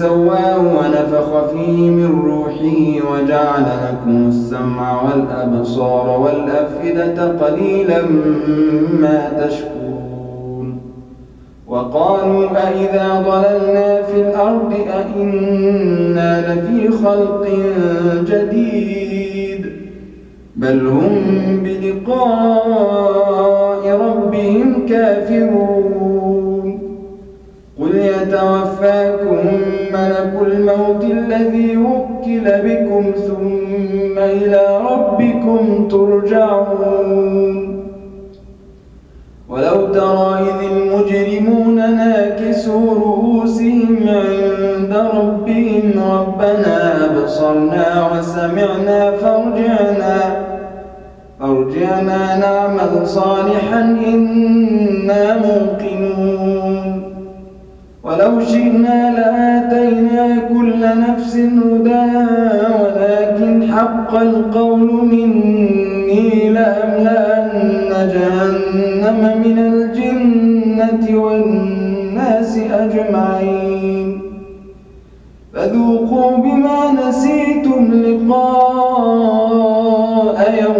سواه ونفخ فيه من روحه وجعل لكم السمع والأبصار والأفئدة قليلا ما تشكرون. وقالوا أئذا ضللنا في الأرض أئنا لفي خلق جديد. بل هم بلقاء الموت الذي وكل بكم ثم إلى ربكم ترجعون. ولو ترى إذ المجرمون ناكسوا رؤوسهم عند ربهم ربنا أبصرنا وسمعنا فارجعنا فارجعنا نعمل صالحا إنا موقنون. ولو شئنا لآتينا كل نفس هداها ولكن حق القول مني لأملأن جهنم من الجنة والناس أجمعين. فذوقوا بما نسيتم لقاء يومكم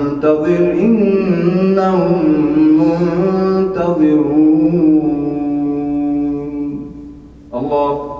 إنهم منتظرون. الله